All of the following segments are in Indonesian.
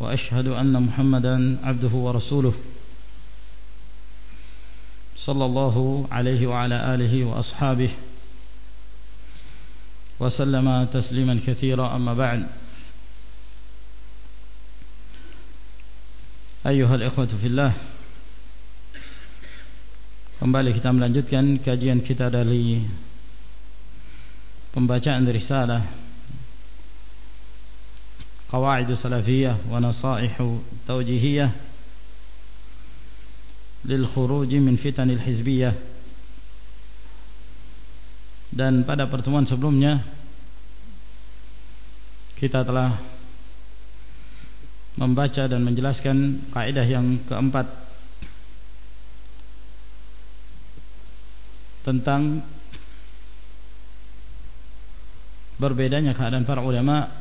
وأشهد أن محمدا عبده ورسوله صلى الله عليه وعلى آله وأصحابه وسلم تسليما كثيرا. أما بعد أيها الإخوة في الله Kembali kita melanjutkan kajian kita dari pembacaan risalah قواعد سلفية ونصائح توجيهية للخروج من فتن الحزبية dan pada pertemuan sebelumnya kita telah membaca dan menjelaskan kaidah yang keempat tentang berbedanya keadaan para ulama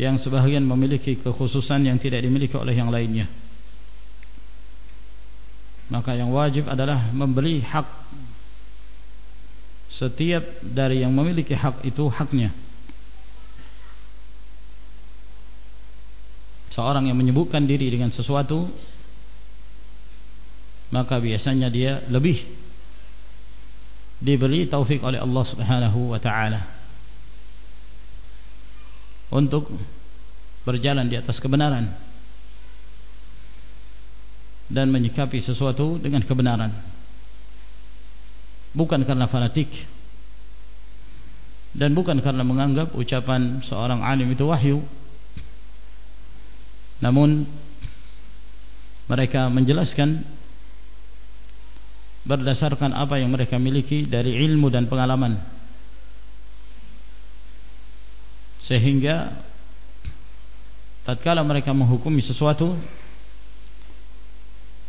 yang sebahagian memiliki kekhususan yang tidak dimiliki oleh yang lainnya. Maka yang wajib adalah memberi hak. Setiap dari yang memiliki hak itu haknya. Seorang yang menyebutkan diri dengan sesuatu maka biasanya dia lebih. Diberi taufik oleh Allah Subhanahu wa taala untuk berjalan di atas kebenaran dan menyikapi sesuatu dengan kebenaran. Bukan karena fanatik dan bukan karena menganggap ucapan seorang alim itu wahyu. Namun mereka menjelaskan berdasarkan apa yang mereka miliki dari ilmu dan pengalaman sehingga tatkala mereka menghukumi sesuatu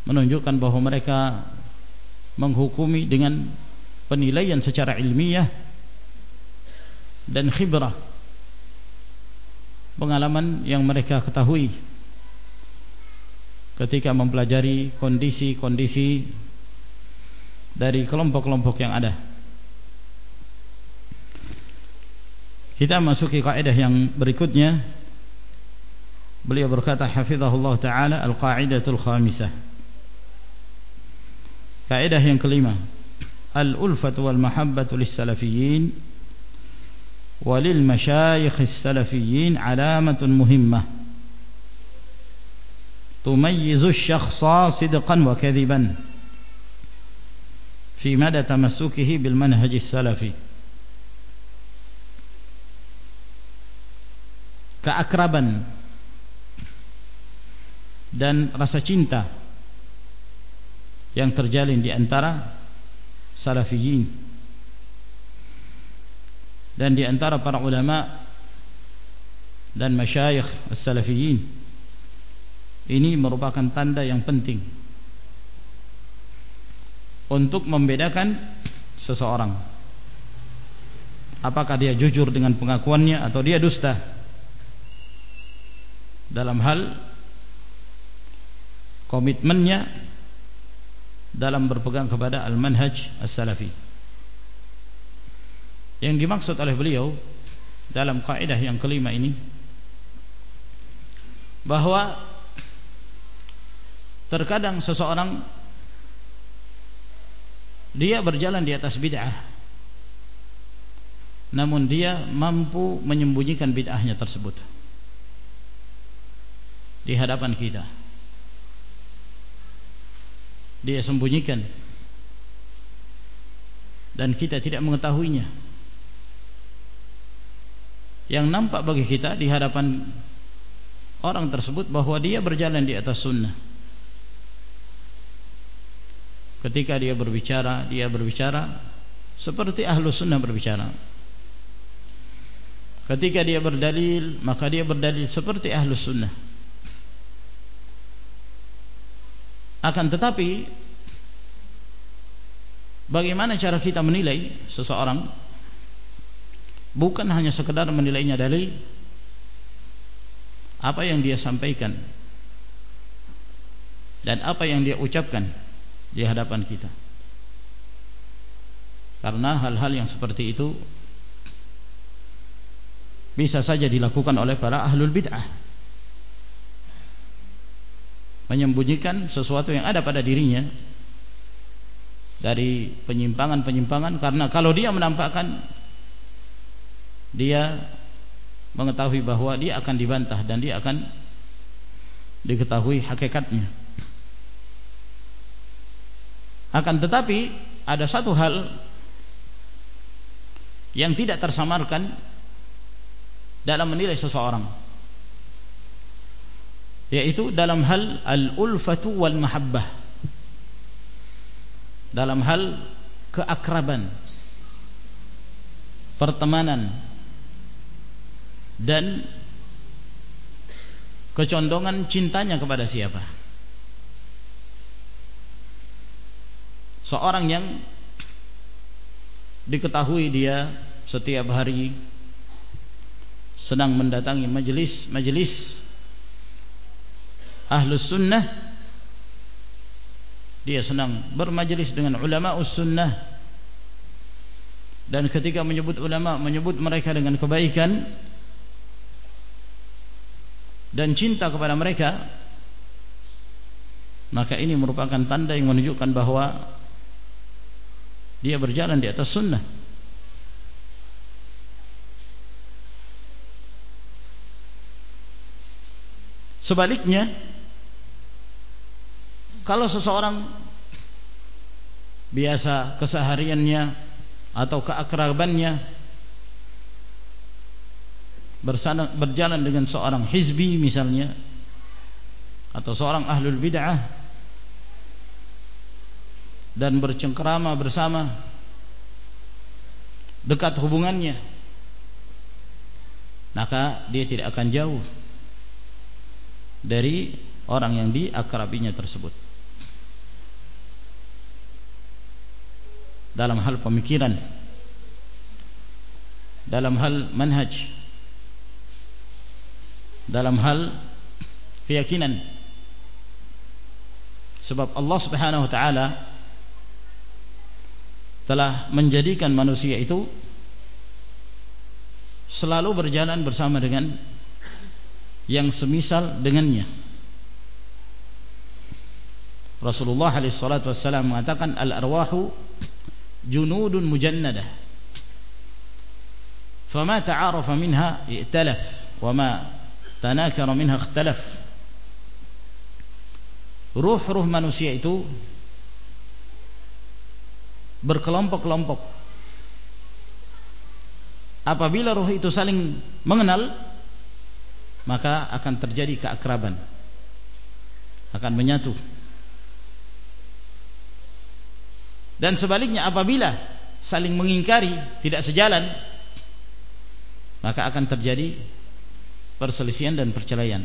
menunjukkan bahwa mereka menghukumi dengan penilaian secara ilmiah dan khibrah pengalaman yang mereka ketahui ketika mempelajari kondisi-kondisi dari kelompok-kelompok yang ada Kita masuki kaidah yang berikutnya. Beliau berkata hafizahullah taala al-qaidatul khamisah. Kaidah yang kelima. Al-ulfatu wal mahabbatu lis-salafiyyin walil masyayikh as-salafiyyin alamatun muhimmah. تميز الشخص صدقا وكذبا في مدى تمسكه بالمنهج السلفي keakraban dan rasa cinta yang terjalin di antara salafiyin dan di antara para ulama dan masyayikh as-salafiyin. Ini merupakan tanda yang penting untuk membedakan seseorang. Apakah dia jujur dengan pengakuannya atau dia dusta dalam hal komitmennya dalam berpegang kepada al-manhaj as-salafi. Yang dimaksud oleh beliau dalam kaidah yang kelima ini bahwa terkadang seseorang dia berjalan di atas bid'ah namun dia mampu menyembunyikan bid'ahnya tersebut di hadapan kita. Dia sembunyikan. Dan kita tidak mengetahuinya. Yang nampak bagi kita di hadapan orang tersebut bahwa dia berjalan di atas sunnah. Ketika dia berbicara dia berbicara seperti ahlu sunnah berbicara. Ketika dia berdalil maka dia berdalil seperti ahlu sunnah akan tetapi bagaimana cara kita menilai seseorang? Bukan hanya sekedar menilainya dari apa yang dia sampaikan dan apa yang dia ucapkan di hadapan kita. Karena hal-hal yang seperti itu bisa saja dilakukan oleh para ahlul bid'ah menyembunyikan sesuatu yang ada pada dirinya dari penyimpangan-penyimpangan karena kalau dia menampakkan dia mengetahui bahwa dia akan dibantah dan dia akan diketahui hakikatnya. Akan tetapi ada satu hal yang tidak tersamarkan dalam menilai seseorang yaitu dalam hal al-ulfatu wal mahabbah dalam hal keakraban pertemanan dan kecondongan cintanya kepada siapa? Seorang yang diketahui dia setiap hari sedang mendatangi majelis-majelis ahlus sunnah. Dia senang bermajelis dengan ulama sunnah dan ketika menyebut ulama menyebut mereka dengan kebaikan dan cinta kepada mereka maka ini merupakan tanda yang menunjukkan bahawa dia berjalan di atas sunnah. Sebaliknya kalau seseorang biasa kesehariannya atau keakrabannya berjalan dengan seorang hizbi misalnya atau seorang ahlul bid'ah dan bercengkerama bersama dekat hubungannya maka dia tidak akan jauh dari orang yang diakrabinya tersebut dalam hal pemikiran dalam hal manhaj dalam hal keyakinan. Sebab Allah Subhanahu wa taala telah menjadikan manusia itu selalu berjalan bersama dengan yang semisal dengannya. Rasulullah SAW mengatakan al-arwahu junudun mujannadah. Fama ta'arafa minha i'talaf. Wama tanakara minha ikhtalaf. Ruh-ruh manusia itu berkelompok-kelompok. Apabila roh itu saling mengenal maka akan terjadi keakraban. Akan menyatu dan sebaliknya apabila saling mengingkari tidak sejalan maka akan terjadi perselisihan dan perceraian.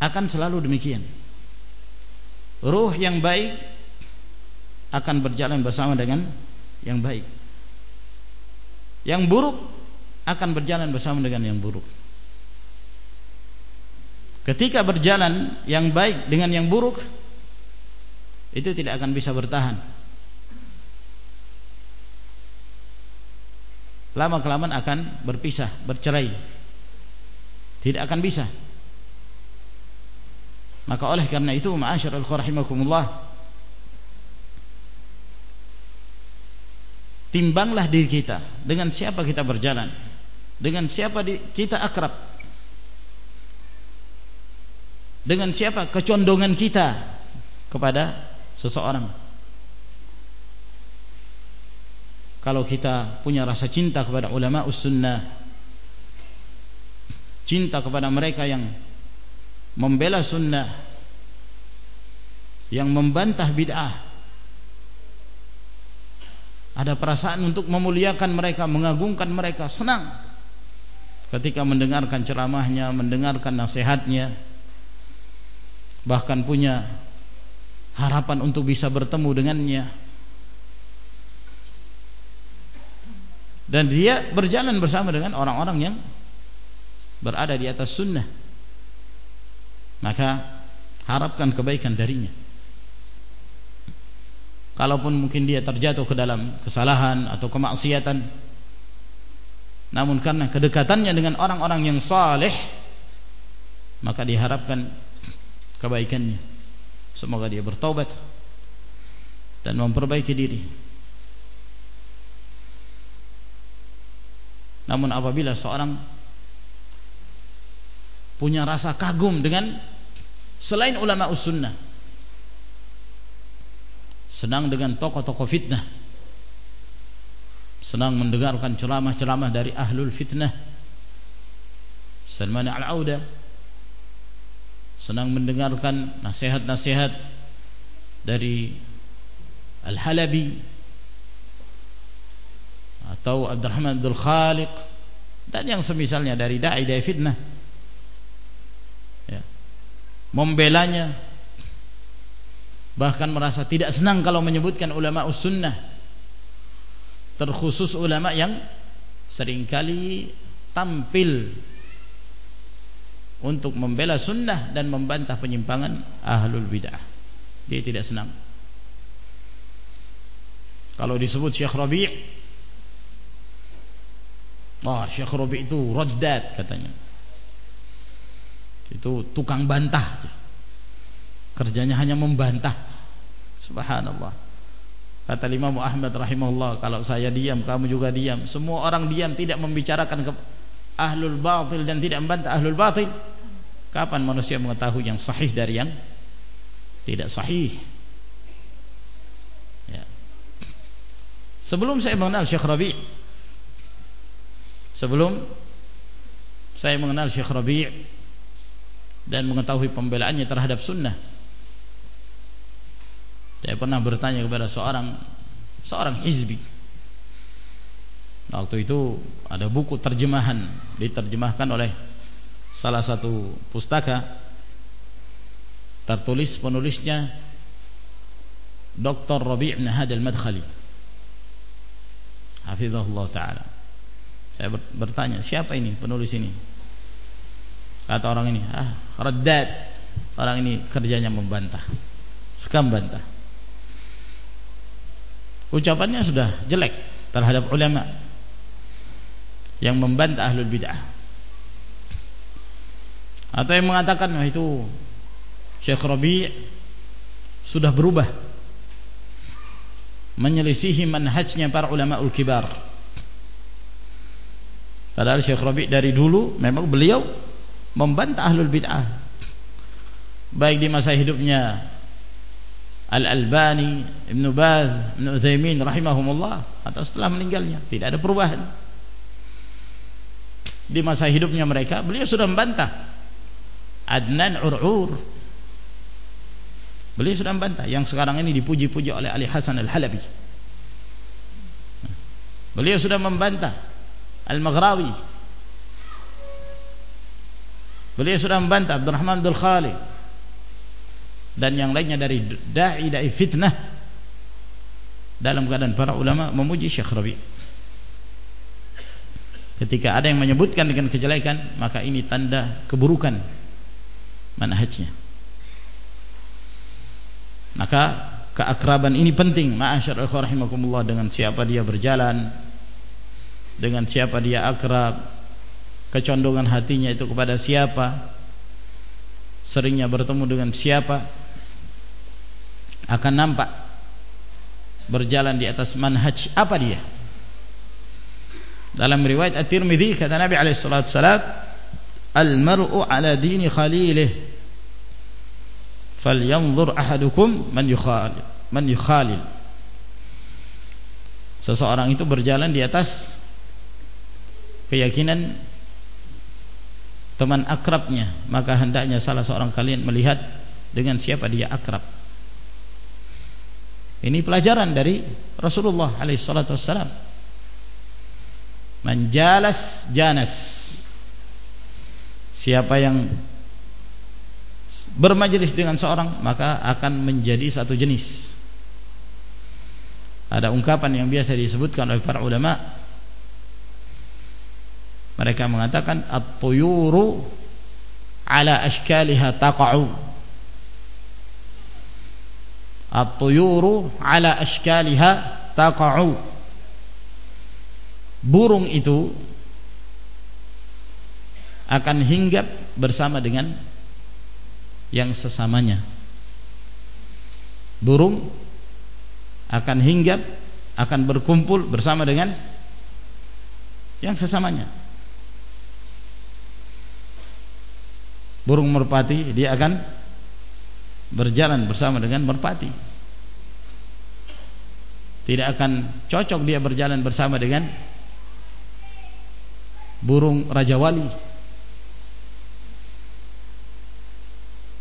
Akan selalu demikian. Ruh yang baik akan berjalan bersama dengan yang baik. Yang buruk akan berjalan bersama dengan yang buruk. Ketika berjalan yang baik dengan yang buruk itu tidak akan bisa bertahan. Lama kelamaan akan berpisah bercerai. Tidak akan bisa. Maka oleh karena itu ma'asyiral rahimakumullah timbanglah diri kita dengan siapa kita berjalan dengan siapa kita akrab dengan siapa kecondongan kita kepada seseorang. Kalau kita punya rasa cinta kepada ulama sunnah cinta kepada mereka yang membela sunnah yang membantah bid'ah ada perasaan untuk memuliakan mereka mengagungkan mereka senang. Ketika mendengarkan ceramahnya mendengarkan nasihatnya bahkan punya harapan untuk bisa bertemu dengannya. Dan dia berjalan bersama dengan orang-orang yang berada di atas sunnah. Maka harapkan kebaikan darinya. Kalaupun mungkin dia terjatuh ke dalam kesalahan atau kemaksiatan namun karena kedekatannya dengan orang-orang yang saleh maka diharapkan kebaikannya semoga dia bertaubat dan memperbaiki diri. Namun apabila seorang punya rasa kagum dengan selain ulama sunnah senang dengan tokoh-tokoh fitnah senang mendengarkan ceramah-ceramah dari ahlul fitnah Salman al-Auda senang mendengarkan nasihat-nasihat dari Al-Halabi atau Abdurrahman Abdul Khaliq dan yang semisalnya dari dai-dai fitnah ya. membelanya bahkan merasa tidak senang kalau menyebutkan ulama sunnah terkhusus ulama yang sering kali tampil untuk membela sunnah dan membantah penyimpangan ahlul bid'ah. Dia tidak senang. Kalau disebut Syekh Rabi' wah Syekh Rabi' itu rajdad katanya. Itu tukang bantah. Kerjanya hanya membantah. Subhanallah. Kata Imam Ahmad rahimahullah kalau saya diam kamu juga diam. Semua orang diam tidak membicarakan ke ahlul batil dan tidak membantah ahlul batil kapan manusia mengetahui yang sahih dari yang tidak sahih ya. sebelum saya mengenal Syekh Rabi' sebelum saya mengenal Syekh Rabi' dan mengetahui pembelaannya terhadap sunnah saya pernah bertanya kepada seorang seorang hizbi waktu itu ada buku terjemahan diterjemahkan oleh salah satu pustaka tertulis penulisnya Dr. Rabi' bin Hadi al-Madkhali. Hafizahullah taala. Saya bertanya siapa ini penulis ini? Kata orang ini ah raddad. Orang ini kerjanya membantah suka membantah. Ucapannya sudah jelek terhadap ulama yang membantah ahlul bid'ah atau yang mengatakan wah itu Syekh Rabi' sudah berubah. Menyelisihi manhajnya para ulama ul kibar. Padahal Syekh Rabi' dari dulu memang beliau membantah ahlul bid'ah. Baik di masa hidupnya Al-Albani, Ibn Baz, Ibn Uthaymin rahimahumullah atau setelah meninggalnya. Tidak ada perubahan. Di masa hidupnya mereka beliau sudah membantah Adnan Ur'ur. Beliau sudah membantah. Yang sekarang ini dipuji-puji oleh Ali Hasan Al-Halabi. Beliau sudah membantah Al-Maghrawi. Beliau sudah membantah Abdurrahman Abdul Khalid. Dan yang lainnya dari da'i-da'i fitnah. Dalam keadaan para ulama memuji Syekh Rabi' ketika ada yang menyebutkan dengan kejelekan maka ini tanda keburukan manhajnya. Maka keakraban ini penting. Ma'asyarul rahimakumullah dengan siapa dia berjalan dengan siapa dia akrab kecondongan hatinya itu kepada siapa seringnya bertemu dengan siapa akan nampak berjalan di atas manhaj apa dia. Dalam riwayat At-Tirmidzi kata Nabi alaihi salatu al-mar'u ala dini khalilih falyanzur ahadukum man yukhalil man yukhalil seseorang itu berjalan di atas keyakinan teman akrabnya. Maka hendaknya salah seorang kalian melihat dengan siapa dia akrab. Ini pelajaran dari Rasulullah alaihi salatu wasallam Menjalas janas. Siapa yang bermajelis dengan seorang maka akan menjadi satu jenis. Ada ungkapan yang biasa disebutkan oleh para ulama. Mereka mengatakan at-tuyuru ala ashkaliha taqa'u. At-tuyuru ala ashkaliha taqa'u. Burung itu akan hinggap bersama dengan yang sesamanya. Burung akan hinggap akan berkumpul bersama dengan yang sesamanya. Burung merpati dia akan berjalan bersama dengan merpati. Tidak akan cocok dia berjalan bersama dengan burung raja wali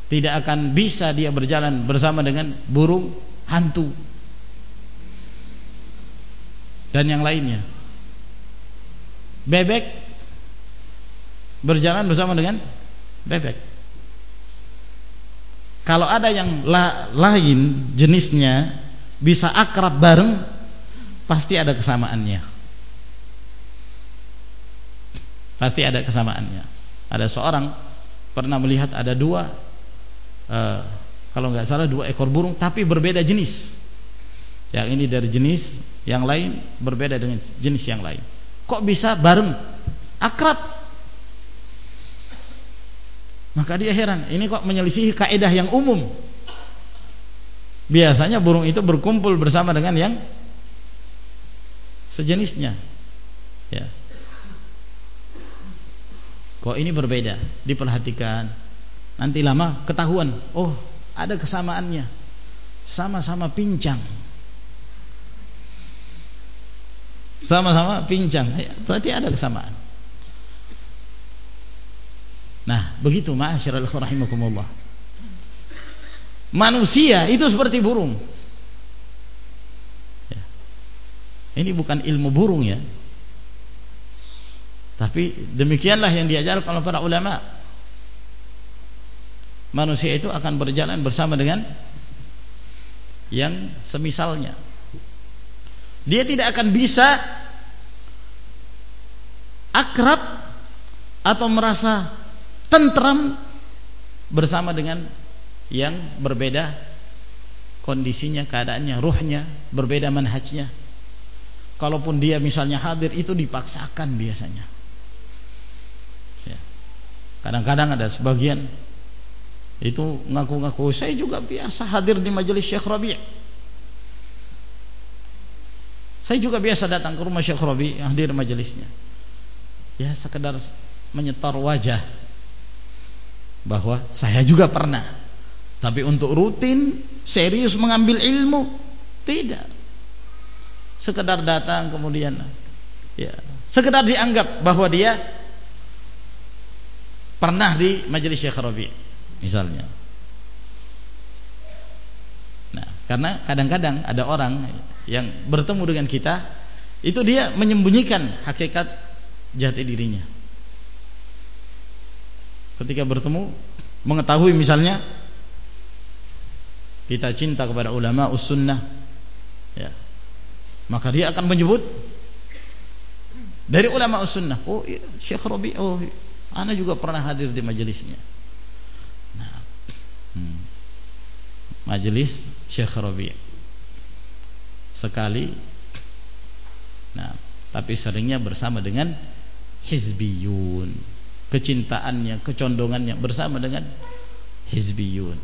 tidak akan bisa dia berjalan bersama dengan burung hantu. Dan yang lainnya. Bebek berjalan bersama dengan bebek. Kalau ada yang la lain jenisnya bisa akrab bareng pasti ada kesamaannya. Pasti ada kesamaannya. Ada seorang pernah melihat ada dua uh, kalau nggak salah dua ekor burung tapi berbeda jenis yang ini dari jenis yang lain berbeda dengan jenis yang lain kok bisa bareng akrab maka dia heran, ini kok menyelisihi kaidah yang umum. Biasanya burung itu berkumpul bersama dengan yang sejenisnya. Ya. Kok ini berbeda? Diperhatikan. Nanti lama ketahuan, oh, ada kesamaannya. Sama-sama pincang. Sama-sama pincang. Ya, berarti ada kesamaan. Nah, begitu ma'asyiral. Manusia itu seperti burung. Ya. Ini bukan ilmu burung ya. Tapi demikianlah yang diajarkan oleh para ulama. Manusia itu akan berjalan bersama dengan yang semisalnya. Dia tidak akan bisa akrab atau merasa tentram bersama dengan yang berbeda kondisinya, keadaannya, ruhnya, berbeda manhajnya. Kalaupun dia misalnya hadir itu dipaksakan biasanya. Ya. Kadang-kadang ada sebagian itu ngaku-ngaku saya juga biasa hadir di majelis Syekh Rabi'. Saya juga biasa datang ke rumah Syekh Rabi' hadir majelisnya. Ya sekedar menyetor wajah bahwa saya juga pernah tapi untuk rutin serius mengambil ilmu tidak sekedar datang kemudian ya sekedar dianggap bahwa dia pernah di majelis Syekh Rabi misalnya. Nah karena kadang-kadang ada orang yang bertemu dengan kita itu dia menyembunyikan hakikat jati dirinya. Ketika bertemu mengetahui misalnya kita cinta kepada ulama us-sunnah ya. Maka dia akan menyebut dari ulama us-sunnah oh iya, Syekh Rabi oh iya, ana juga pernah hadir di majelisnya hmm. majelis Syekh Rabi sekali nah tapi seringnya bersama dengan hizbiyun kecintaannya, kecondongannya bersama dengan hizbiyun.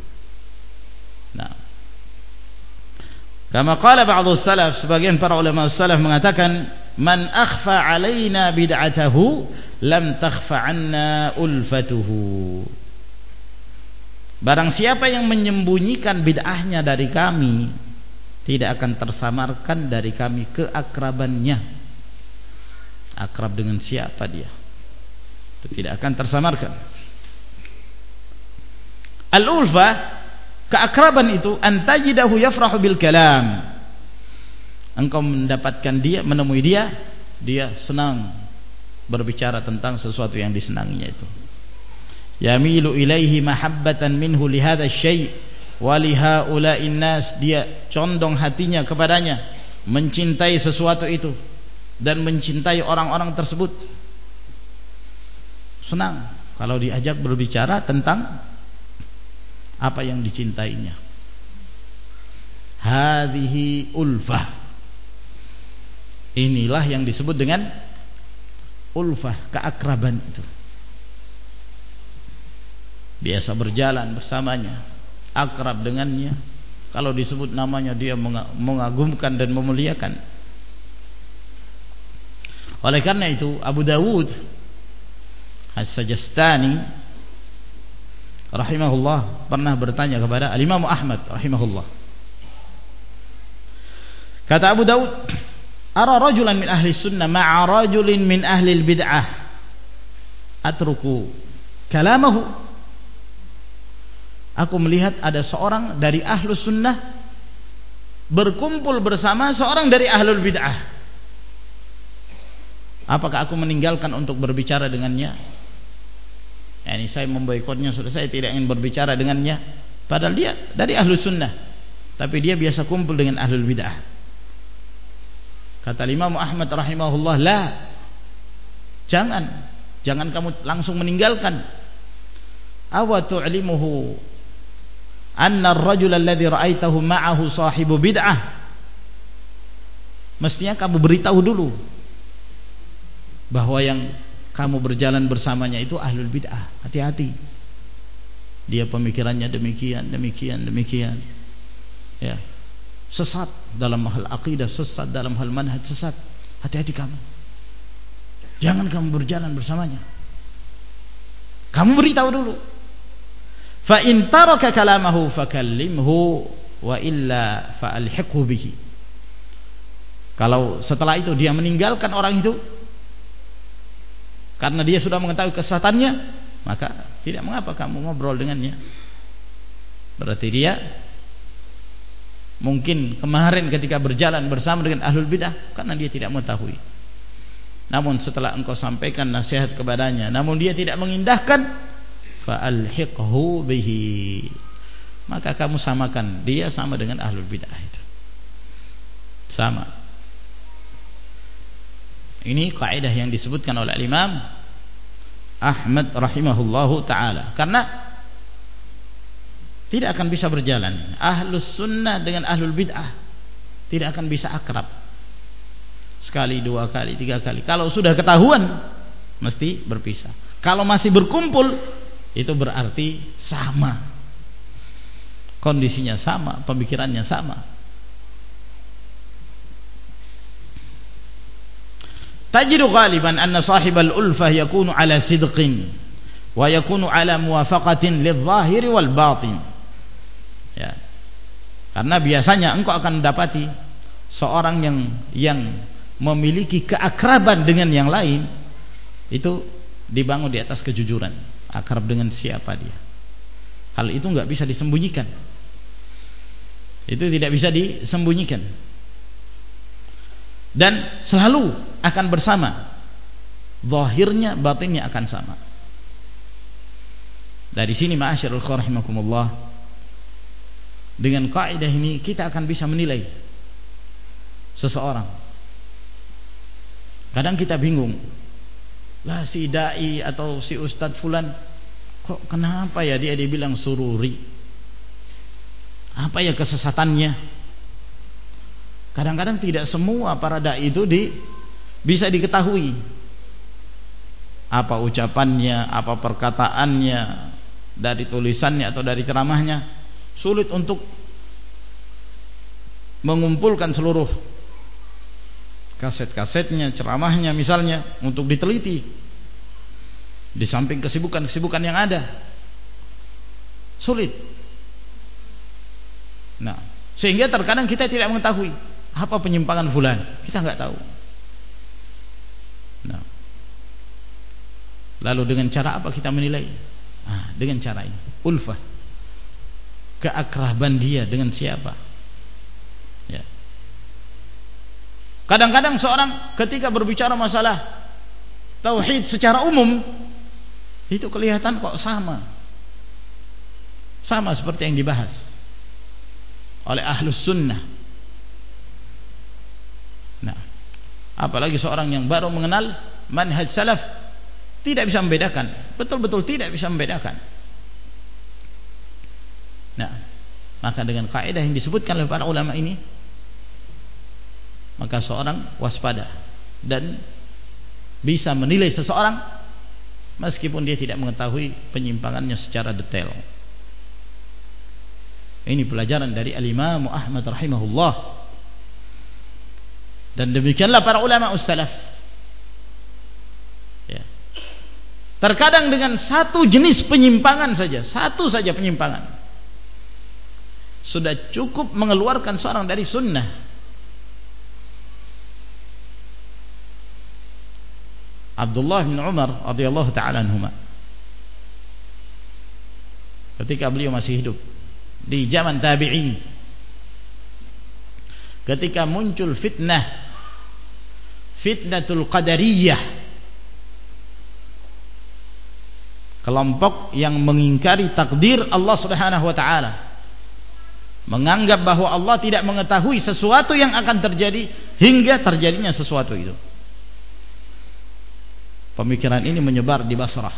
Nah. Kama qala ba'dhu salaf, sebagian para ulama salaf mengatakan, "Man akhfa 'alaina bid'atahu, lam takhfa 'anna ulfatuhu." Barang siapa yang menyembunyikan bid'ahnya dari kami, tidak akan tersamarkan dari kami keakrabannya. Akrab dengan siapa dia? itu tidak akan tersamarkan al-ulfa keakraban itu antajidahu yafrahu bil kalam engkau mendapatkan dia menemui dia dia senang berbicara tentang sesuatu yang disenanginya itu yamilu ilaihi mahabbatan minhu li hadha syai' wa li haula'in nas dia condong hatinya kepadanya mencintai sesuatu itu dan mencintai orang-orang tersebut. Senang kalau diajak berbicara tentang apa yang dicintainya. Hadhihi ulfah inilah yang disebut dengan ulfah keakraban itu biasa berjalan bersamanya. Akrab dengannya. Kalau disebut namanya dia mengagumkan dan memuliakan. Oleh karena itu Abu Dawud As-Sajastani rahimahullah pernah bertanya kepada Al-Imam Ahmad rahimahullah. Kata Abu Dawud ara rajulan min ahli sunnah ma'a rajulin min ahli bid'ah atruku kalamahu aku melihat ada seorang dari ahlus sunnah berkumpul bersama seorang dari ahlul bid'ah. Apakah aku meninggalkan untuk berbicara dengannya? Ya, ini saya memboikotnya sudah saya tidak ingin berbicara dengannya. Padahal dia dari ahlus sunnah tapi dia biasa kumpul dengan ahlul bid'ah. Kata Imam Ahmad rahimahullah la jangan jangan kamu langsung meninggalkan. Awa tu'limuhu anna ar-rajul alladhi ra'aitahu ma'ahu sahibu bid'ah. Mestinya kamu beritahu dulu bahwa yang kamu berjalan bersamanya itu ahlul bid'ah. Hati-hati. Dia pemikirannya demikian demikian demikian. Ya. Sesat dalam hal akidah sesat dalam hal manhaj sesat. Hati-hati kamu. Jangan kamu berjalan bersamanya. Kamu beritahu dulu fa in taraka kalamahu fakallimhu wa illa fa'alhiqhu bihi. Kalau setelah itu dia meninggalkan orang itu karena dia sudah mengetahui kesesatannya maka tidak mengapa kamu ngobrol dengannya. Berarti dia mungkin kemarin ketika berjalan bersama dengan ahlul bidah karena dia tidak mengetahui. Namun setelah engkau sampaikan nasihat kepadanya namun dia tidak mengindahkan fa'alhiqhu bihi. Maka kamu samakan dia sama dengan ahlul bidah itu. Sama. Ini kaidah yang disebutkan oleh Imam Ahmad rahimahullahu taala. Karena tidak akan bisa berjalan. Ahlus sunnah dengan ahlul bid'ah tidak akan bisa akrab. Sekali dua kali tiga kali. Kalau sudah ketahuan mesti berpisah. Kalau masih berkumpul itu berarti sama. Kondisinya sama pemikirannya sama. Tajidu ghaliban anna sahibal ulfah yakunu ala sidqin wa yakunu ala muwafaqatin lidh-dhahiri wal batin. Ya. Karena biasanya engkau akan mendapati seorang yang yang memiliki keakraban dengan yang lain itu dibangun di atas kejujuran akrab dengan siapa dia? Hal itu nggak bisa disembunyikan. Itu tidak bisa disembunyikan. Dan selalu akan bersama. Zahirnya batinnya akan sama. Dari sini ma'asyarul rahimakumullah dengan kaidah ini kita akan bisa menilai seseorang. Kadang kita bingung lah si dai atau si ustadz fulan kok kenapa ya dia dibilang sururi? Apa ya kesesatannya? Kadang-kadang tidak semua para dai itu di, bisa diketahui. Apa ucapannya apa perkataannya dari tulisannya atau dari ceramahnya sulit untuk mengumpulkan seluruh kaset-kasetnya, ceramahnya misalnya untuk diteliti. Di samping kesibukan-kesibukan yang ada. Sulit. Nah, sehingga terkadang kita tidak mengetahui apa penyimpangan fulan. Kita nggak tahu. Nah. Lalu dengan cara apa kita menilai? Ah, dengan cara ini, ulfah. Keakraban dia dengan siapa? Ya. Kadang-kadang seorang ketika berbicara masalah tauhid secara umum itu kelihatan kok sama. Sama seperti yang dibahas oleh ahlus sunnah. Nah apalagi seorang yang baru mengenal manhaj salaf tidak bisa membedakan betul-betul tidak bisa membedakan. Nah maka dengan kaidah yang disebutkan oleh para ulama ini maka seorang waspada dan bisa menilai seseorang meskipun dia tidak mengetahui penyimpangannya secara detail. Ini pelajaran dari al-imam Ahmad rahimahullah. Dan demikianlah para ulama ussalaf ya. terkadang dengan satu jenis penyimpangan saja satu saja penyimpangan sudah cukup mengeluarkan seorang dari sunnah Abdullah bin Umar radhiyallahu taala anhuma. Ketika beliau masih hidup di zaman tabi'in. Ketika muncul fitnah fitnatul qadariyah. Kelompok yang mengingkari takdir Allah Subhanahu wa taala. Menganggap bahwa Allah tidak mengetahui sesuatu yang akan terjadi hingga terjadinya sesuatu itu Pemikiran ini menyebar di Basrah.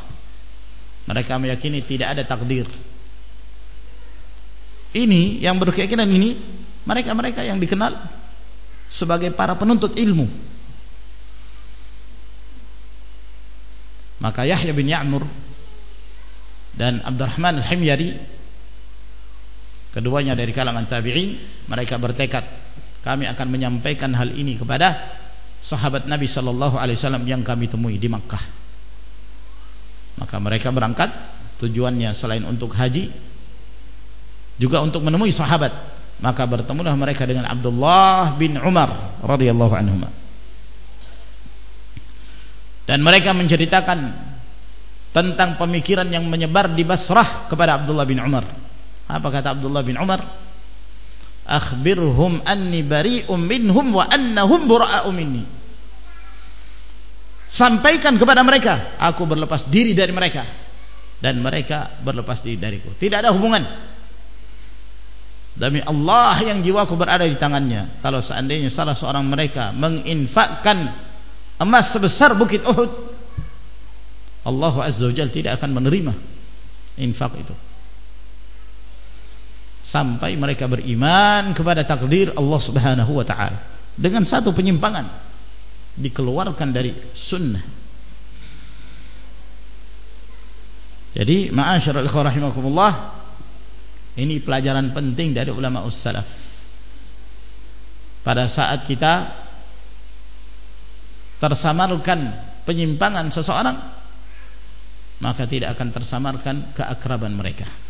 Mereka meyakini tidak ada takdir. Ini yang berkeyakinan ini mereka-mereka yang dikenal sebagai para penuntut ilmu. Maka Yahya bin Ya'mur dan Abdurrahman Al-Himyari keduanya dari kalangan tabi'in mereka bertekad kami akan menyampaikan hal ini kepada sahabat Nabi sallallahu alaihi wasallam yang kami temui di Makkah. Maka mereka berangkat tujuannya selain untuk haji juga untuk menemui sahabat. Maka bertemulah mereka dengan Abdullah bin Umar radhiyallahu anhu. Dan mereka menceritakan tentang pemikiran yang menyebar di Basrah kepada Abdullah bin Umar. Apa kata Abdullah bin Umar? Akhbirhum anni bari'um minhum wa annahum bura'u minni. Sampaikan kepada mereka aku berlepas diri dari mereka. Dan mereka berlepas diri dariku. Tidak ada hubungan. Demi Allah yang jiwaku berada di tangannya. Kalau seandainya salah seorang mereka menginfakkan emas sebesar bukit Uhud Allah Azza wa Jal tidak akan menerima infak itu sampai mereka beriman kepada takdir Allah Subhanahu wa taala. Dengan satu penyimpangan. Dikeluarkan dari sunnah. Jadi ma'asyiral rahimakumullah ini pelajaran penting dari ulama ussalaf pada saat kita tersamarkan penyimpangan seseorang maka tidak akan tersamarkan keakraban mereka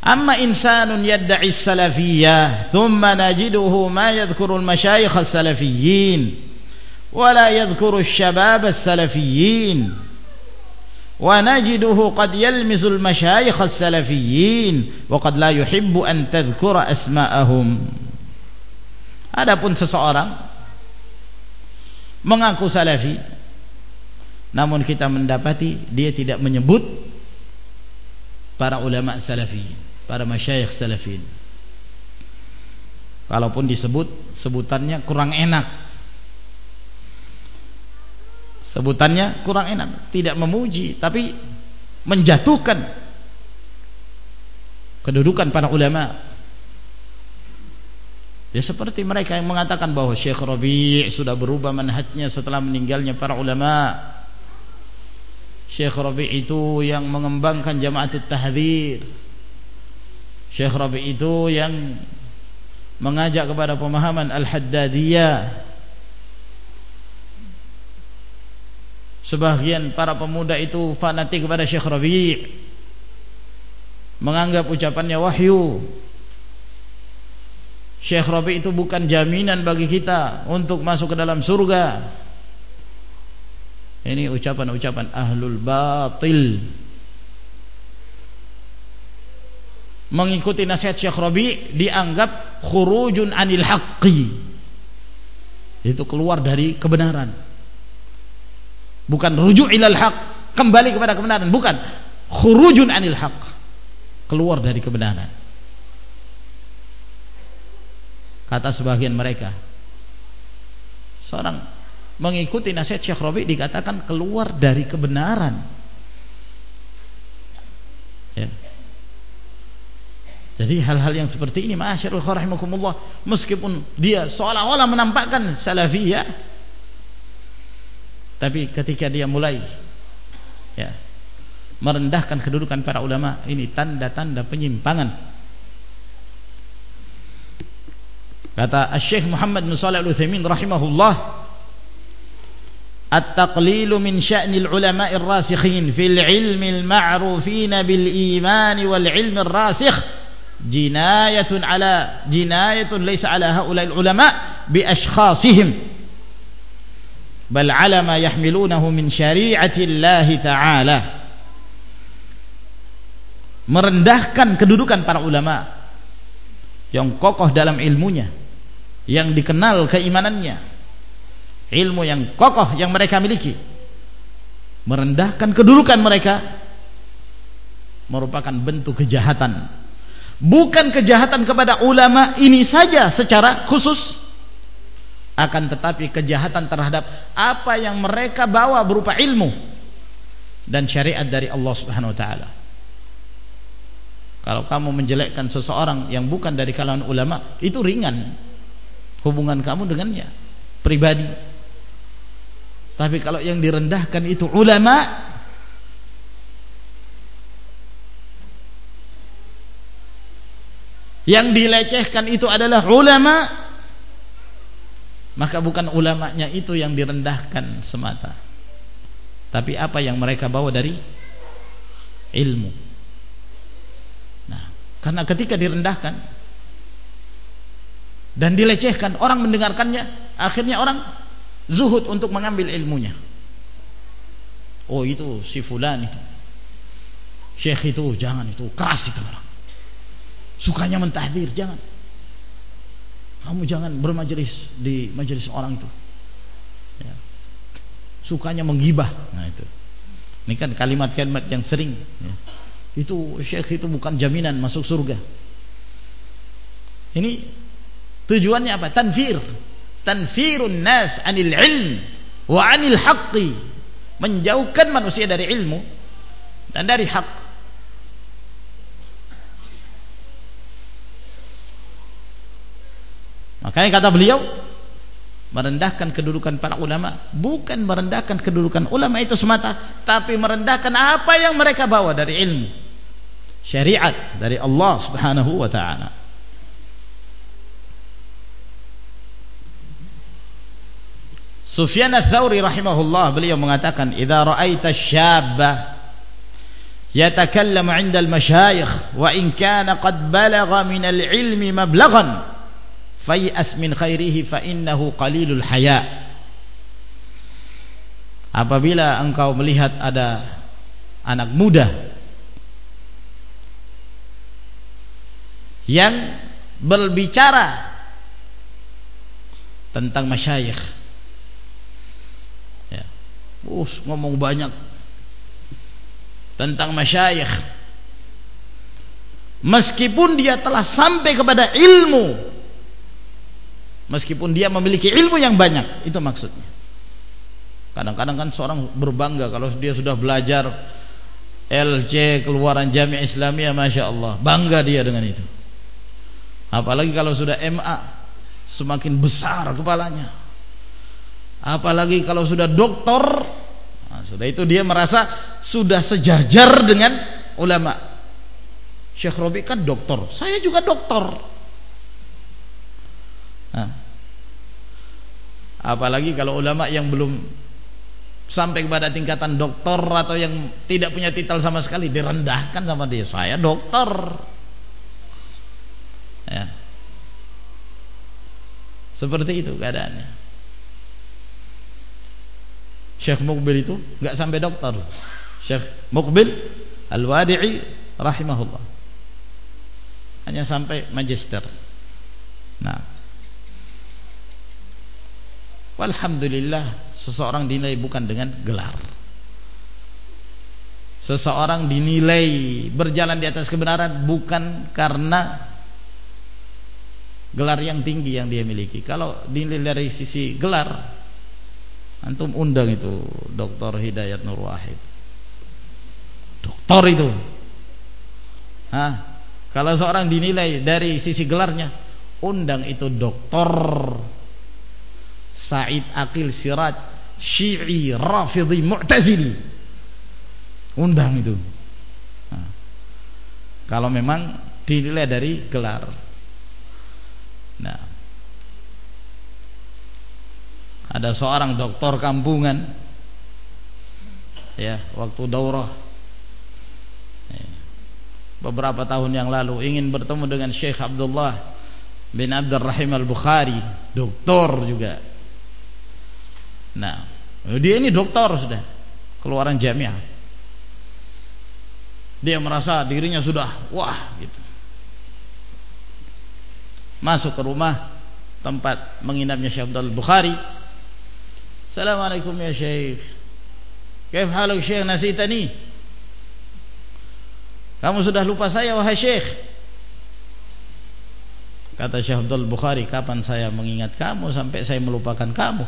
أما إنسان يدعي السلفية ثم نجده ما يذكر المشايخ السلفيين ولا يذكر الشباب السلفيين ونجده قد يلمز المشايخ السلفيين وقد لا يحب أن تذكر أسماءهم. Adapun seseorang mengaku salafi namun kita mendapati dia tidak menyebut para ulama salafi para masyayikh salafin. Kalaupun disebut sebutannya kurang enak. Sebutannya kurang enak. Tidak memuji tapi menjatuhkan kedudukan para ulama. Ya seperti mereka yang mengatakan bahwa Syekh Rabi' sudah berubah manhajnya setelah meninggalnya para ulama. Syekh Rabi' itu yang mengembangkan jamaatul tahdzir Syekh Rabi itu yang mengajak kepada pemahaman Al-Haddadiyah sebagian para pemuda itu fanatik kepada Syekh Rabi. Menganggap ucapannya wahyu. Syekh Rabi itu bukan jaminan bagi kita untuk masuk ke dalam surga. Ini ucapan-ucapan ahlul batil mengikuti nasihat Syekh Rabi dianggap khurujun anil haqqi. Itu keluar dari kebenaran. Bukan rujuk ilal haq kembali kepada kebenaran. Bukan. Khurujun anil haq keluar dari kebenaran. Kata sebagian mereka seorang mengikuti nasihat Syekh Rabi dikatakan keluar dari kebenaran ya jadi hal-hal yang seperti ini ma'asyarul rahimakumullah meskipun dia seolah-olah menampakkan salafiyah tapi ketika dia mulai ya merendahkan kedudukan para ulama ini tanda-tanda penyimpangan kata Syekh Muhammad bin Shalih Al-Utsaimin rahimahullah التقليل من شأن العلماء الراسخين في العلم المعروفين بالإيمان والعلم الراسخ jinayatun ala jinayatun laysa ala haula'il ulama bi ashkhasihim. Bal ala ma yahmilunahu min syari'ati Allah taala. Merendahkan kedudukan para ulama yang kokoh dalam ilmunya yang dikenal keimanannya ilmu yang kokoh yang mereka miliki. Merendahkan kedudukan mereka merupakan bentuk kejahatan bukan kejahatan kepada ulama ini saja secara khusus akan tetapi kejahatan terhadap apa yang mereka bawa berupa ilmu dan syariat dari Allah Subhanahu wa taala. Kalau kamu menjelekkan seseorang yang bukan dari kalangan ulama, itu ringan hubungan kamu dengannya pribadi. Tapi kalau yang direndahkan itu ulama, yang dilecehkan itu adalah ulama. Maka bukan ulamanya itu yang direndahkan semata. Tapi apa yang mereka bawa dari ilmu. Nah karena ketika direndahkan dan dilecehkan orang mendengarkannya akhirnya orang zuhud untuk mengambil ilmunya. Oh itu si fulan itu. Syekh itu jangan itu keras itu orang sukanya mentahdir jangan. Kamu jangan bermajelis di majelis orang itu. Ya. sukanya menggibah. Nah itu. Ini kan kalimat-kalimat yang sering ya. itu syekh itu bukan jaminan masuk surga. Ini tujuannya apa? Tanfir. Tanfirun nas anil ilm wa anil haqqi. Menjauhkan manusia dari ilmu dan dari hak Makanya kata beliau merendahkan kedudukan para ulama. Bukan merendahkan kedudukan ulama itu semata tapi merendahkan apa yang mereka bawa dari ilmu. Syariat dari Allah Subhanahu wa taala. Sufyan ats-Tsauri rahimahullah beliau mengatakan idza ra'aita syabba yatakallamu 'inda al-masyayikh wa in kana qad balagha min al-'ilmi mablaghan fayas min khairihi fa innahu qalilul haya apabila engkau melihat ada anak muda yang berbicara tentang masyayikh ya. Uh, ngomong banyak tentang masyayikh meskipun dia telah sampai kepada ilmu meskipun dia memiliki ilmu yang banyak itu maksudnya. Kadang-kadang kan seorang berbangga kalau dia sudah belajar LC keluaran Jami' Islamiyah Masya Allah. Bangga dia dengan itu. Apalagi kalau sudah MA semakin besar kepalanya. Apalagi kalau sudah doktor nah, sudah itu dia merasa sudah sejajar dengan ulama. Syekh Robi kan doktor saya juga doktor apalagi kalau ulama yang belum sampai kepada tingkatan doktor atau yang tidak punya titel sama sekali direndahkan sama dia. Saya dokter ya. Seperti itu keadaannya. Syekh Mukbil itu nggak sampai dokter Syekh Mukbil Al-Wadi'i rahimahullah. Hanya sampai magister. Nah Alhamdulillah seseorang dinilai bukan dengan gelar seseorang dinilai berjalan di atas kebenaran bukan karena gelar yang tinggi yang dia miliki kalau dinilai dari sisi gelar antum undang itu Dr. Hidayat Nur Wahid doktor itu Hah? kalau seorang dinilai dari sisi gelarnya undang itu doktor Said Akil Sirat Syi'i Rafidhi Mu'tazili. Undang itu. Nah, kalau memang dinilai dari gelar. Nah. Ada seorang doktor kampungan. Ya waktu daurah. Ya, beberapa tahun yang lalu ingin bertemu dengan Syekh Abdullah bin Abdul Rahim Al-Bukhari doktor juga nah dia ini doktor sudah keluaran jamiah. Dia merasa dirinya sudah wah gitu. Masuk ke rumah tempat menginapnya Syekh Abdul Bukhari. Assalamualaikum ya Syekh. Kaif haluk Syekh nasitani? Kamu sudah lupa saya wahai Syekh? Kata Syekh Abdul Bukhari Kapan saya mengingat kamu Sampai saya melupakan kamu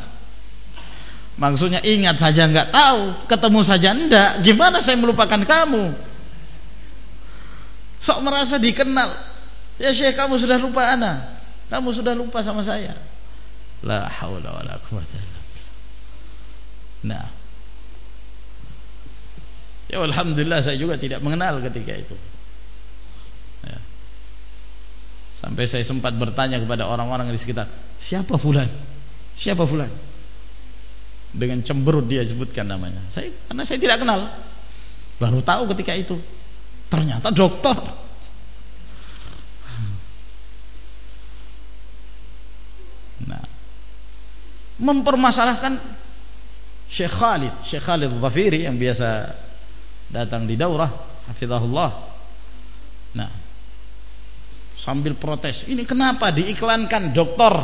Maksudnya ingat saja enggak tahu. Ketemu saja enggak Gimana saya melupakan kamu? Sok merasa dikenal. Ya syekh kamu sudah lupa ana? Kamu sudah lupa sama saya? La haula wala quwata illa nah. Ya alhamdulillah saya juga tidak mengenal ketika itu. Ya. sampai saya sempat bertanya kepada orang-orang di sekitar siapa fulan? Siapa fulan dengan cemberut dia sebutkan namanya. Saya karena saya tidak kenal. Baru tahu ketika itu. Ternyata dokter. Nah. Mempermasalahkan Syekh Khalid. Syekh Khalid Zafiri yang biasa datang di daurah. Hafizahullah. Nah. Sambil protes. Ini kenapa diiklankan dokter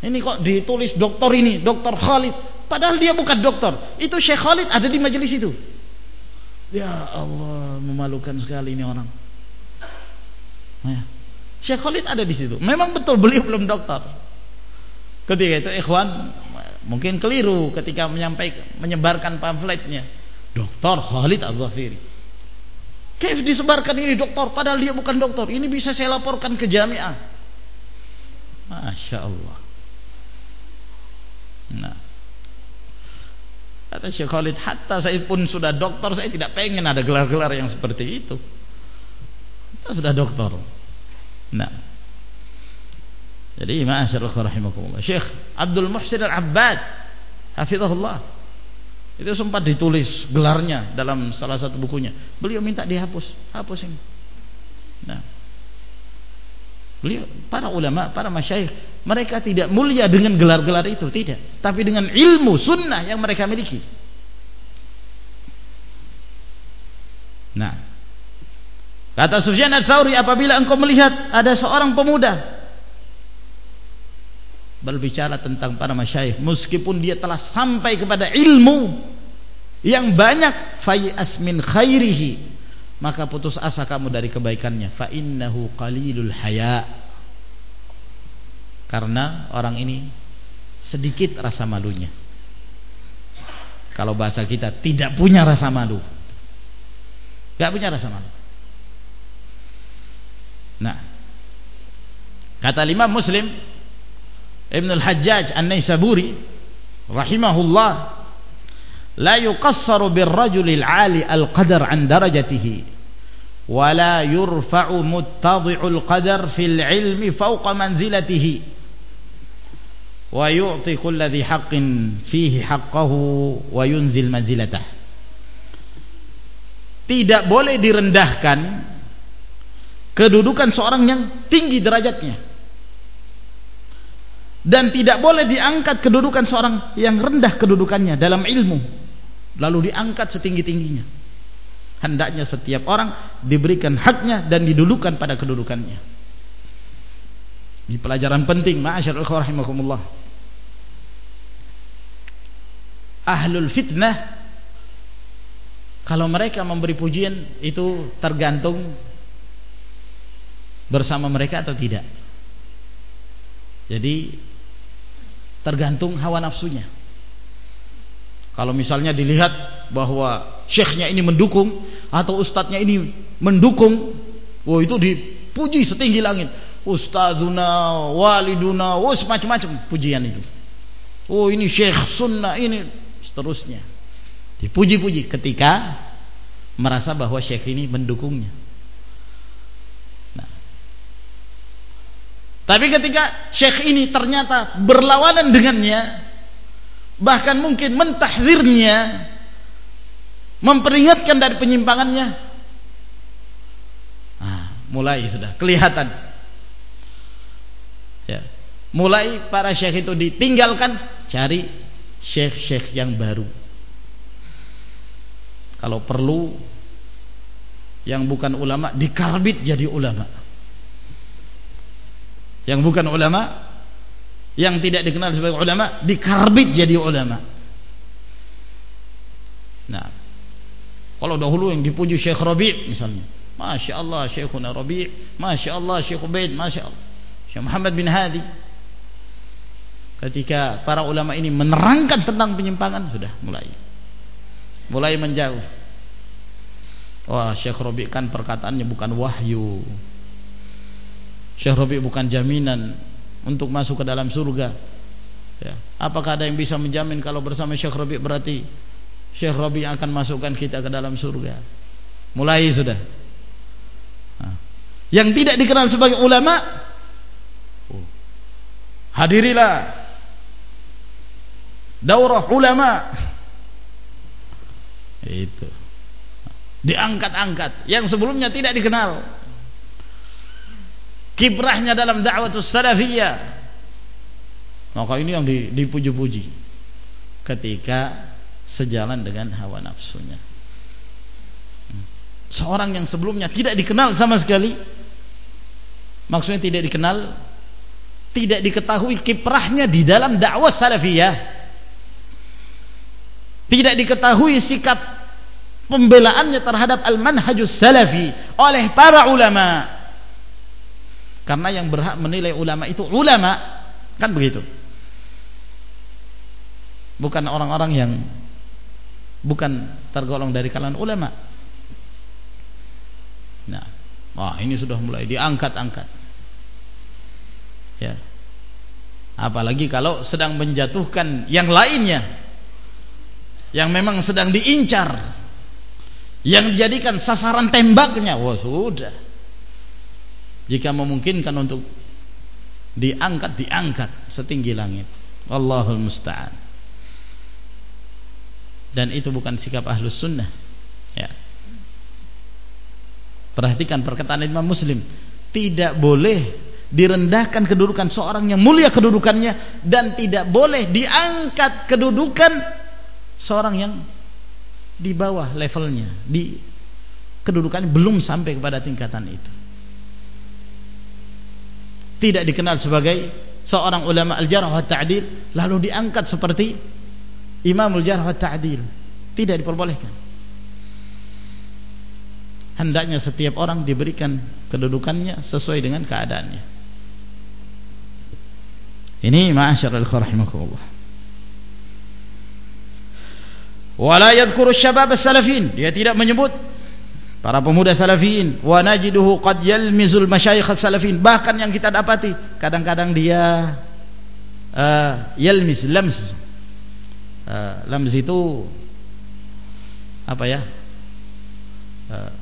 ini kok ditulis dokter ini dokter Khalid padahal dia bukan dokter itu Syekh Khalid ada di majelis itu Ya Allah, memalukan sekali ini orang. Ya. Syekh Khalid ada di situ. Memang betul beliau belum dokter. Ketika itu ikhwan mungkin keliru ketika menyampaikan menyebarkan pamfletnya. Dokter Khalid Al-Zafiri. Kaif disebarkan ini dokter padahal dia bukan dokter. Ini bisa saya laporkan ke jamiah. Masya Allah. Nah. Kata Syekh Khalid, hatta saya pun sudah dokter, saya tidak pengen ada gelar-gelar yang seperti itu. Kita sudah dokter. Nah. Jadi ma'asyarul rahimakumullah. Syekh Abdul Muhsin Al-Abbad hafizahullah. Itu sempat ditulis gelarnya dalam salah satu bukunya. Beliau minta dihapus, hapus ini. Nah. Beliau para ulama, para masyayikh mereka tidak mulia dengan gelar-gelar itu tidak. Tapi dengan ilmu sunnah yang mereka miliki. Nah. Kata Sufyan al-Thawri apabila engkau melihat ada seorang pemuda berbicara tentang para masyayikh meskipun dia telah sampai kepada ilmu yang banyak fayas min khairihi maka putus asa kamu dari kebaikannya. Fa innahu qalilul haya' karena orang ini sedikit rasa malunya. Kalau bahasa kita tidak punya rasa malu. Gak punya rasa malu. Nah kata lima muslim Ibn al-Hajjaj An-Naisaburi rahimahullah la yuqassaru birrajulil ali al-qadar an darajatihi wala yurfa'u muttadhi'ul qadar fil ilmi fawqa manzilatihi. Wa yu'ti kulladhi haqqin fihi haqqahu wa yunzil manzilatah. Tidak boleh direndahkan kedudukan seorang yang tinggi derajatnya. Dan tidak boleh diangkat kedudukan seorang yang rendah kedudukannya dalam ilmu lalu diangkat setinggi-tingginya hendaknya setiap orang diberikan haknya dan didudukan pada kedudukannya. Ini pelajaran penting ma'asyarul rahimakumullah. Ahlul fitnah kalau mereka memberi pujian itu tergantung bersama mereka atau tidak. Jadi tergantung hawa nafsunya kalau misalnya dilihat bahwa syekhnya ini mendukung atau ustadznya ini mendukung oh itu dipuji setinggi langit. Ustadzuna waliduna oh semacam-macam pujian itu. Oh ini syekh sunnah ini seterusnya. Dipuji-puji ketika merasa bahwa syekh ini mendukungnya. Nah. tapi ketika syekh ini ternyata berlawanan dengannya bahkan mungkin mentahzirnya memperingatkan dari penyimpangannya. Nah, mulai sudah kelihatan. Ya. mulai para syekh itu ditinggalkan cari syekh-syekh yang baru. Kalau perlu yang bukan ulama dikarbit jadi ulama. Yang bukan ulama yang tidak dikenal sebagai ulama dikarbit jadi ulama. Nah. Kalau dahulu yang dipuji Syekh Rabi' misalnya. Masya Allah Syekhuna Rabi' Masya Allah Syekh Ubaid Masya Allah. Syekh Muhammad bin Hadi. Ketika para ulama ini menerangkan tentang penyimpangan sudah mulai. Mulai menjauh. Wah Syekh Robi kan perkataannya bukan wahyu. Syekh Robi bukan jaminan untuk masuk ke dalam surga. Ya. apakah ada yang bisa menjamin kalau bersama Syekh Robi berarti Syekh Robi akan masukkan kita ke dalam surga? Mulai sudah. Nah. yang tidak dikenal sebagai ulama oh. hadirilah daurah ulama. Itu. Diangkat-angkat. Yang sebelumnya tidak dikenal kibrahnya dalam da'watus salafiyah. Maka ini yang dipuji-puji. Ketika sejalan dengan hawa nafsunya. Seorang yang sebelumnya tidak dikenal sama sekali. Maksudnya tidak dikenal tidak diketahui kiprahnya di dalam dakwah salafiyah. Tidak diketahui sikap pembelaannya terhadap al-manhajus salafi oleh para ulama karena yang berhak menilai ulama itu ulama. Kan begitu. Bukan orang-orang yang bukan tergolong dari kalangan ulama. Nah wah ini sudah mulai diangkat-angkat. Ya. Apalagi kalau sedang menjatuhkan yang lainnya. Yang memang sedang diincar. Yang dijadikan sasaran tembaknya. Wah sudah jika memungkinkan untuk diangkat diangkat setinggi langit. Allahul musta'an. Dan itu bukan sikap ahlus sunnah. Ya. Perhatikan perkataan Imam Muslim. Tidak boleh direndahkan kedudukan seorang yang mulia kedudukannya dan tidak boleh diangkat kedudukan seorang yang di bawah levelnya di kedudukannya belum sampai kepada tingkatan itu tidak dikenal sebagai seorang ulama al-jarh wa ta'dil lalu diangkat seperti imam al-jarh wa ta'dil. Tidak diperbolehkan. Hendaknya setiap orang diberikan kedudukannya sesuai dengan keadaannya. Ini ma'asyiral rahimakumullah. Wala yadhkuru syabab salafin dia tidak menyebut para pemuda salafin wa najiduhu qad yalmizul masyayikh salafin bahkan yang kita dapati kadang-kadang dia uh, yalmiz lams uh, lams itu apa ya? Uh,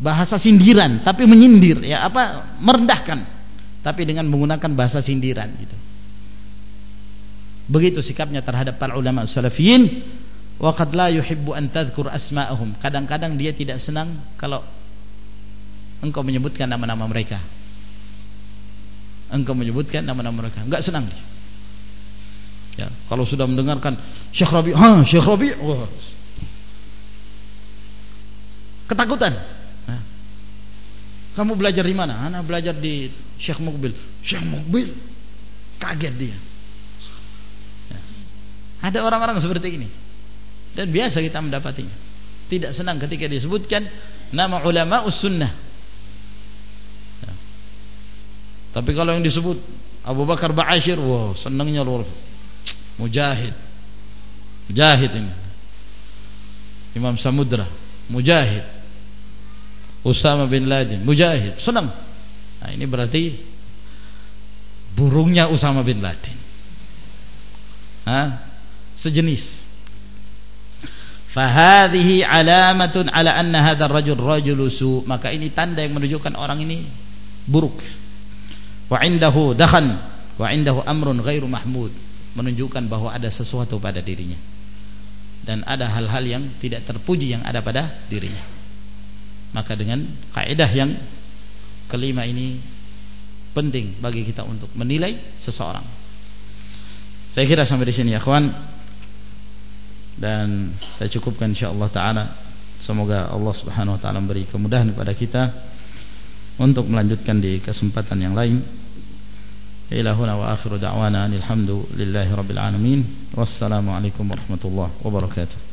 bahasa sindiran tapi menyindir ya apa merendahkan. Tapi dengan menggunakan bahasa sindiran gitu. Begitu sikapnya terhadap para ulama salafiyin. Yuhibbu an tadhkur. Kadang-kadang dia tidak senang kalau engkau menyebutkan nama-nama mereka. Engkau menyebutkan nama-nama mereka. Enggak senang dia. Ya, kalau sudah mendengarkan Syekh Rabi, ha, Syekh Rabi, wah. Ketakutan. Kamu belajar di mana? Ana belajar di Syekh Mukbil. Syekh Mukbil. Kaget dia. Ada orang-orang seperti ini. Dan biasa kita mendapatinya. tidak senang ketika disebutkan nama ulama sunnah ya. tapi kalau yang disebut Abu Bakar Ba'asyir wow senangnya luar mujahid. Mujahid ini. Imam Samudra. Mujahid. Usama bin Laden. Mujahid. Senang. Nah ini berarti burungnya Usama bin Laden. Ha? sejenis fahadhihi alamatun ala anna hadzal rajul rajulu su. Maka ini tanda yang menunjukkan orang ini buruk. Wa indahu dakhan wa indahu amrun ghairu mahmud. Menunjukkan bahwa ada sesuatu pada dirinya. Dan ada hal-hal yang tidak terpuji yang ada pada dirinya. Maka dengan kaidah yang kelima ini penting bagi kita untuk menilai seseorang. Saya kira sampai di sini ya kawan dan saya cukupkan insyaallah taala. Semoga Allah Subhanahu wa taala memberi kemudahan kepada kita untuk melanjutkan di kesempatan yang lain. Ilahuna wa akhiru da'wana alhamdulillahi rabbil alamin. Wassalamu alaikum warahmatullahi wabarakatuh